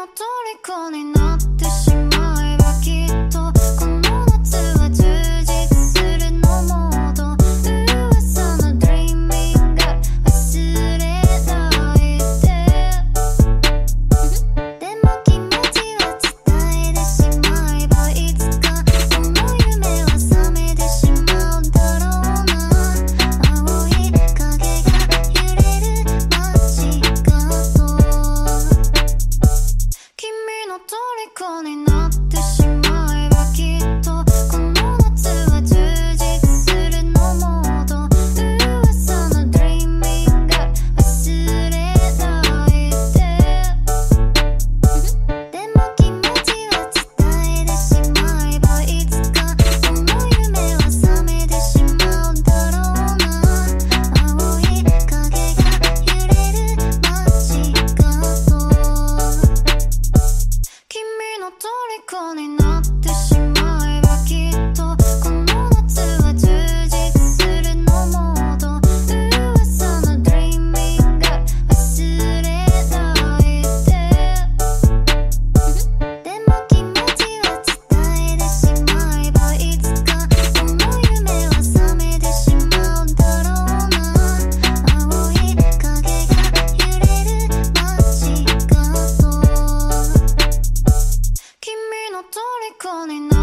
の虜になって con il Calling. con i no